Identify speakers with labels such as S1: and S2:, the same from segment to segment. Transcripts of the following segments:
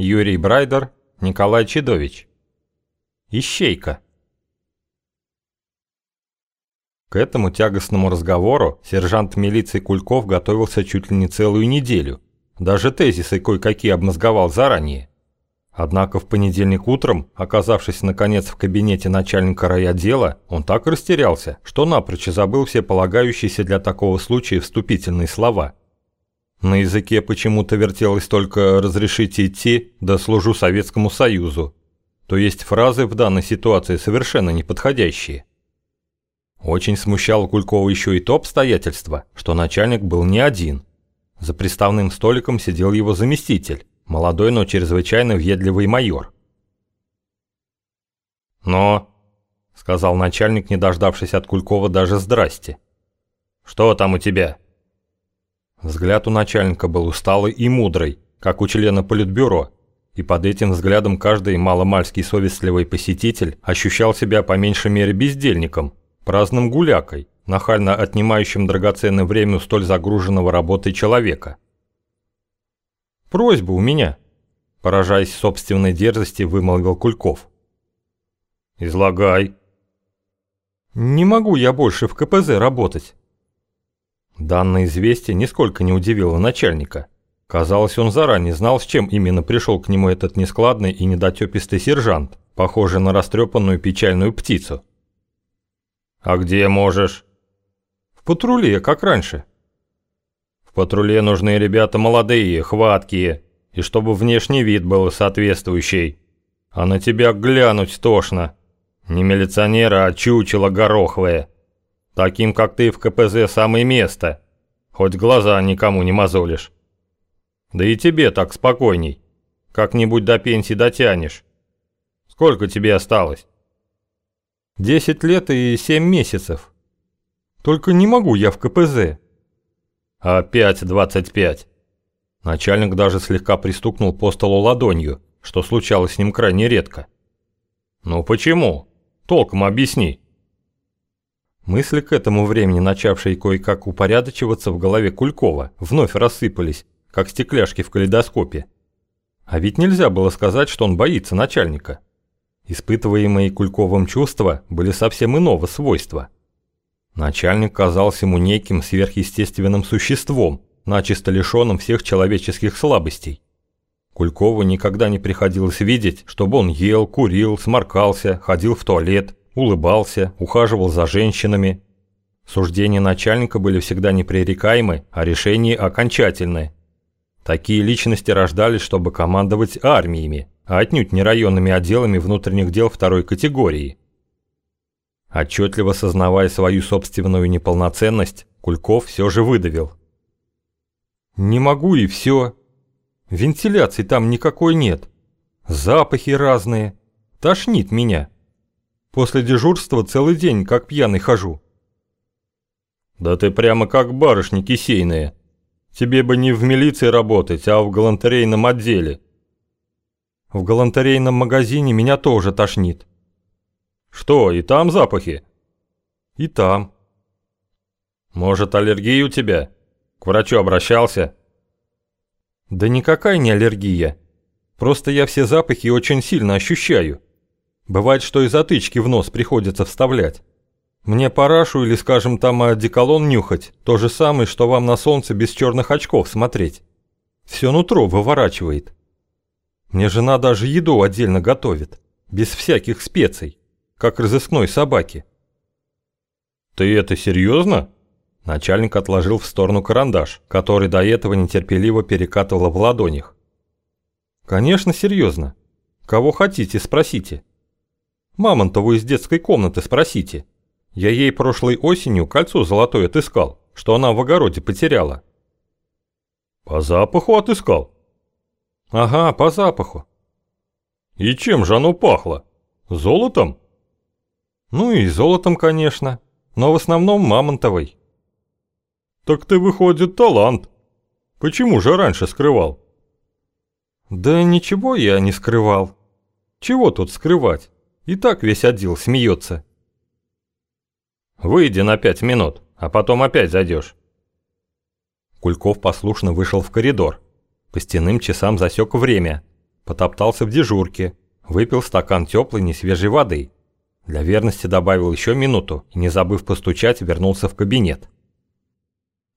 S1: Юрий Брайдер, Николай Чедович. Ищейка. К этому тягостному разговору сержант милиции Кульков готовился чуть ли не целую неделю. Даже тезисы кое-какие обмозговал заранее. Однако в понедельник утром, оказавшись наконец в кабинете начальника райотдела, он так растерялся, что напрочь забыл все полагающиеся для такого случая вступительные слова. На языке почему-то вертелось только «разрешите идти», да «служу Советскому Союзу». То есть фразы в данной ситуации совершенно неподходящие. Очень смущало Кулькова еще и то обстоятельство, что начальник был не один. За приставным столиком сидел его заместитель, молодой, но чрезвычайно въедливый майор. «Но», — сказал начальник, не дождавшись от Кулькова даже «здрасте». «Что там у тебя?» Взгляд у начальника был усталый и мудрый, как у члена политбюро, и под этим взглядом каждый маломальский совестливый посетитель ощущал себя по меньшей мере бездельником, праздным гулякой, нахально отнимающим драгоценное время у столь загруженного работой человека. «Просьба у меня», – поражаясь собственной дерзости, вымолвил Кульков. «Излагай». «Не могу я больше в КПЗ работать». Данное известие нисколько не удивило начальника. Казалось, он заранее знал, с чем именно пришел к нему этот нескладный и недотепистый сержант, похожий на растрепанную печальную птицу. «А где можешь?» «В патруле, как раньше». «В патруле нужны ребята молодые, хваткие, и чтобы внешний вид был соответствующий. А на тебя глянуть тошно. Не милиционера, а чучело гороховое. Таким, как ты, в КПЗ самое место. Хоть глаза никому не мозолишь. Да и тебе так спокойней. Как-нибудь до пенсии дотянешь. Сколько тебе осталось?» Десять лет и семь месяцев. Только не могу я в КПЗ. Опять двадцать пять. Начальник даже слегка пристукнул по столу ладонью, что случалось с ним крайне редко. Ну почему? Толком объясни. Мысли к этому времени, начавшие кое-как упорядочиваться в голове Кулькова, вновь рассыпались, как стекляшки в калейдоскопе. А ведь нельзя было сказать, что он боится начальника. Испытываемые Кульковым чувства были совсем иного свойства. Начальник казался ему неким сверхъестественным существом, начисто лишенным всех человеческих слабостей. Кулькову никогда не приходилось видеть, чтобы он ел, курил, сморкался, ходил в туалет, улыбался, ухаживал за женщинами. Суждения начальника были всегда непререкаемы, а решения окончательны. Такие личности рождались, чтобы командовать армиями, а отнюдь не районными отделами внутренних дел второй категории. Отчетливо сознавая свою собственную неполноценность, Кульков все же выдавил. «Не могу и все. Вентиляции там никакой нет. Запахи разные. Тошнит меня. После дежурства целый день как пьяный хожу». «Да ты прямо как барышня кисейная. Тебе бы не в милиции работать, а в галантерейном отделе», в галантерейном магазине меня тоже тошнит. Что, и там запахи? И там. Может, аллергия у тебя? К врачу обращался? Да никакая не аллергия. Просто я все запахи очень сильно ощущаю. Бывает, что и затычки в нос приходится вставлять. Мне парашу или, скажем, там одеколон нюхать, то же самое, что вам на солнце без черных очков смотреть. Все нутро выворачивает. Мне жена даже еду отдельно готовит, без всяких специй, как разыскной собаки. Ты это серьезно? Начальник отложил в сторону карандаш, который до этого нетерпеливо перекатывал в ладонях. Конечно, серьезно. Кого хотите, спросите. Мамонтову из детской комнаты спросите. Я ей прошлой осенью кольцо золотое отыскал, что она в огороде потеряла. По запаху отыскал? Ага, по запаху. И чем же оно пахло? Золотом? Ну и золотом, конечно, но в основном мамонтовой. Так ты, выходит, талант. Почему же раньше скрывал? Да ничего я не скрывал. Чего тут скрывать? И так весь отдел смеется. Выйди на пять минут, а потом опять зайдешь. Кульков послушно вышел в коридор. По стенным часам засек время. потоптался в дежурке, выпил стакан теплой несвежей воды. Для верности добавил еще минуту и, не забыв постучать, вернулся в кабинет.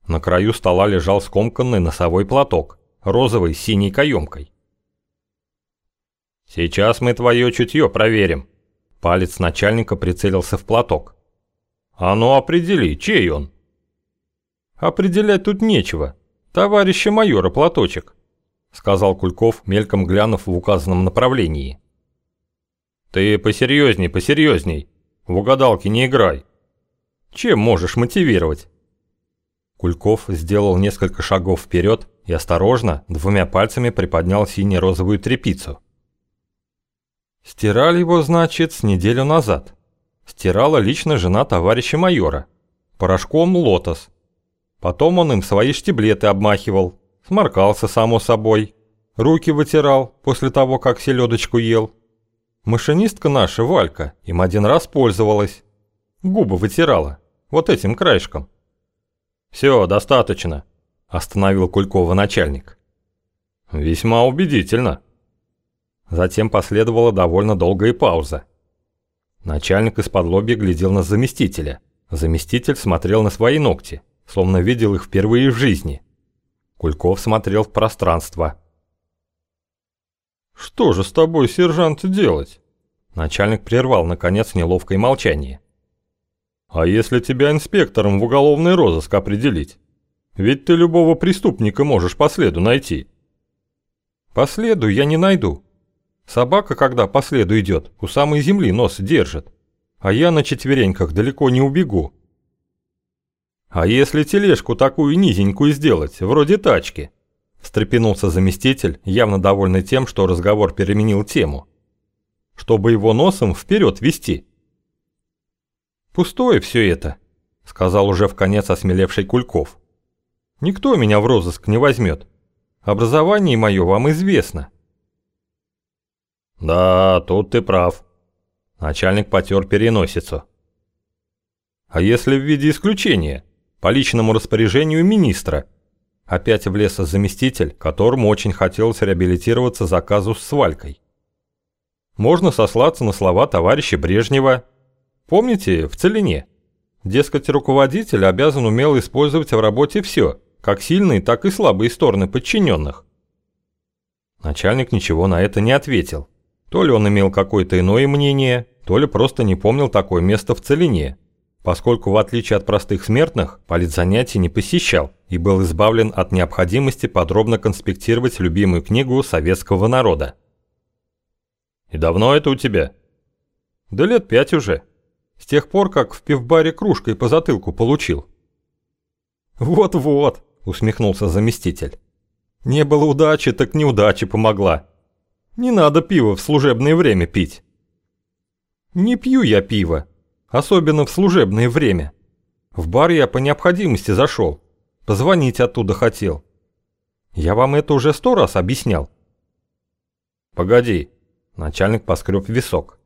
S1: На краю стола лежал скомканный носовой платок, розовый с синей каемкой. «Сейчас мы твое чутье проверим». Палец начальника прицелился в платок. «А ну определи, чей он?» «Определять тут нечего. Товарища майора платочек», сказал Кульков, мельком глянув в указанном направлении. «Ты посерьезней, посерьезней. В угадалки не играй. Чем можешь мотивировать?» Кульков сделал несколько шагов вперед и осторожно двумя пальцами приподнял сине-розовую тряпицу. Стирали его, значит, с неделю назад. Стирала лично жена товарища майора. Порошком «Лотос». Потом он им свои штиблеты обмахивал, сморкался само собой, руки вытирал после того, как селедочку ел. Машинистка наша, Валька, им один раз пользовалась. Губы вытирала, вот этим краешком. «Все, достаточно», – остановил Кулькова начальник. «Весьма убедительно», Затем последовала довольно долгая пауза. Начальник из-под лобья глядел на заместителя. Заместитель смотрел на свои ногти, словно видел их впервые в жизни. Кульков смотрел в пространство. «Что же с тобой, сержант, делать?» Начальник прервал, наконец, неловкое молчание. «А если тебя инспектором в уголовный розыск определить? Ведь ты любого преступника можешь по следу найти». «По следу я не найду», Собака, когда по следу идет, у самой земли нос держит. А я на четвереньках далеко не убегу. А если тележку такую низенькую сделать, вроде тачки? Встрепенулся заместитель, явно довольный тем, что разговор переменил тему. Чтобы его носом вперед вести. Пустое все это, сказал уже в конец осмелевший Кульков. Никто меня в розыск не возьмет. Образование мое вам известно. «Да, тут ты прав». Начальник потер переносицу. «А если в виде исключения? По личному распоряжению министра?» Опять влез заместитель, которому очень хотелось реабилитироваться за казус с Валькой. Можно сослаться на слова товарища Брежнева. Помните, в Целине? Дескать, руководитель обязан умело использовать в работе все, как сильные, так и слабые стороны подчиненных. Начальник ничего на это не ответил. То ли он имел какое-то иное мнение, то ли просто не помнил такое место в Целине, поскольку в отличие от простых смертных, политзанятий не посещал и был избавлен от необходимости подробно конспектировать любимую книгу советского народа. «И давно это у тебя?» «Да лет пять уже. С тех пор, как в пивбаре кружкой по затылку получил». «Вот-вот», — усмехнулся заместитель. «Не было удачи, так неудача помогла. Не надо пиво в служебное время пить. Не пью я пиво, особенно в служебное время. В бар я по необходимости зашел, позвонить оттуда хотел. Я вам это уже сто раз объяснял. Погоди, начальник поскреб висок.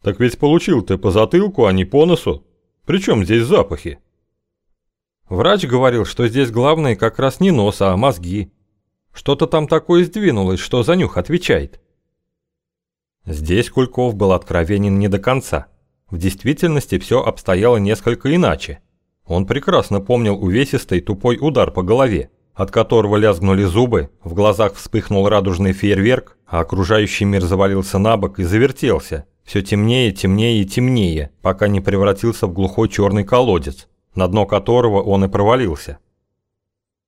S1: Так ведь получил ты по затылку, а не по носу. Причем здесь запахи? Врач говорил, что здесь главное как раз не нос, а мозги. Что-то там такое сдвинулось, что за нюх отвечает. Здесь Кульков был откровенен не до конца. В действительности все обстояло несколько иначе. Он прекрасно помнил увесистый тупой удар по голове, от которого лязгнули зубы, в глазах вспыхнул радужный фейерверк, а окружающий мир завалился на бок и завертелся, все темнее, темнее и темнее, пока не превратился в глухой черный колодец, на дно которого он и провалился.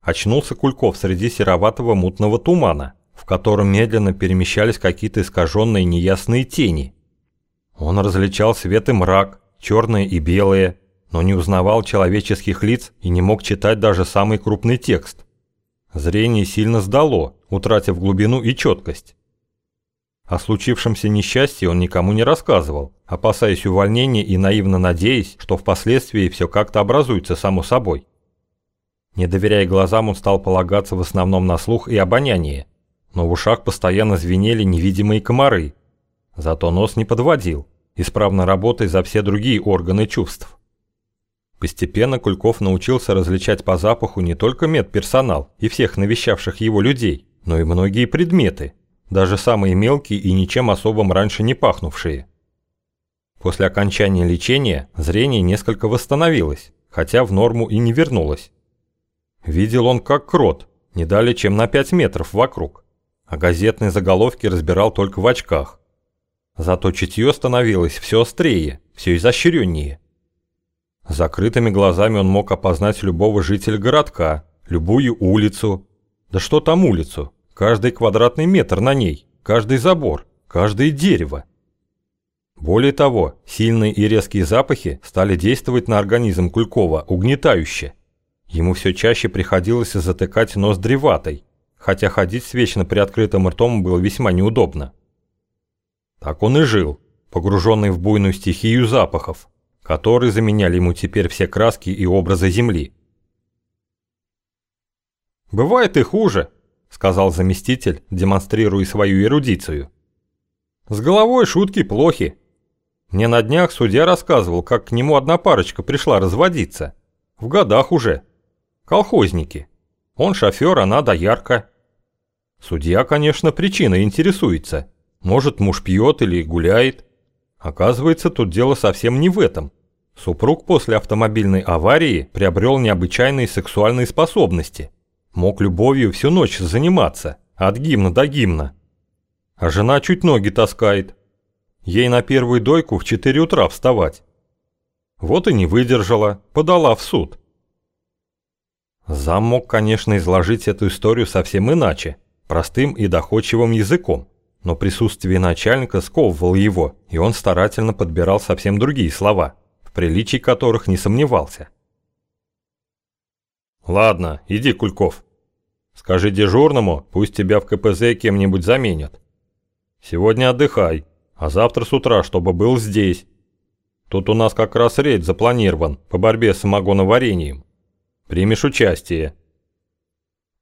S1: Очнулся Кульков среди сероватого мутного тумана, в котором медленно перемещались какие-то искаженные неясные тени. Он различал свет и мрак, черные и белые, но не узнавал человеческих лиц и не мог читать даже самый крупный текст. Зрение сильно сдало, утратив глубину и четкость. О случившемся несчастье он никому не рассказывал, опасаясь увольнения и наивно надеясь, что впоследствии все как-то образуется само собой. Не доверяя глазам, он стал полагаться в основном на слух и обоняние. Но в ушах постоянно звенели невидимые комары. Зато нос не подводил, исправно работая за все другие органы чувств. Постепенно Кульков научился различать по запаху не только медперсонал и всех навещавших его людей, но и многие предметы. даже самые мелкие и ничем особым раньше не пахнувшие. После окончания лечения зрение несколько восстановилось, хотя в норму и не вернулось. Видел он как крот, не дали чем на 5 метров вокруг, а газетные заголовки разбирал только в очках. Зато чутье становилось все острее, все изощреннее. Закрытыми глазами он мог опознать любого жителя городка, любую улицу. Да что там улицу? Каждый квадратный метр на ней, каждый забор, каждое дерево. Более того, сильные и резкие запахи стали действовать на организм Кулькова угнетающе. Ему все чаще приходилось затыкать нос древатой, хотя ходить с вечно приоткрытым ртом было весьма неудобно. Так он и жил, погруженный в буйную стихию запахов, которые заменяли ему теперь все краски и образы земли. «Бывает и хуже», — сказал заместитель, демонстрируя свою эрудицию. «С головой шутки плохи. Мне на днях судья рассказывал, как к нему одна парочка пришла разводиться. В годах уже. Колхозники. Он шофер, она доярка. Судья, конечно, причиной интересуется. Может, муж пьет или гуляет. Оказывается, тут дело совсем не в этом. Супруг после автомобильной аварии приобрел необычайные сексуальные способности. Мог любовью всю ночь заниматься, от гимна до гимна. А жена чуть ноги таскает. Ей на первую дойку в 4 утра вставать. Вот и не выдержала, подала в суд. Зам мог, конечно, изложить эту историю совсем иначе, простым и доходчивым языком, но присутствие начальника сковывало его, и он старательно подбирал совсем другие слова – приличий которых не сомневался. «Ладно, иди, Кульков. Скажи дежурному, пусть тебя в КПЗ кем-нибудь заменят. Сегодня отдыхай, а завтра с утра, чтобы был здесь. Тут у нас как раз рейд запланирован по борьбе с самогоноварением. Примешь участие».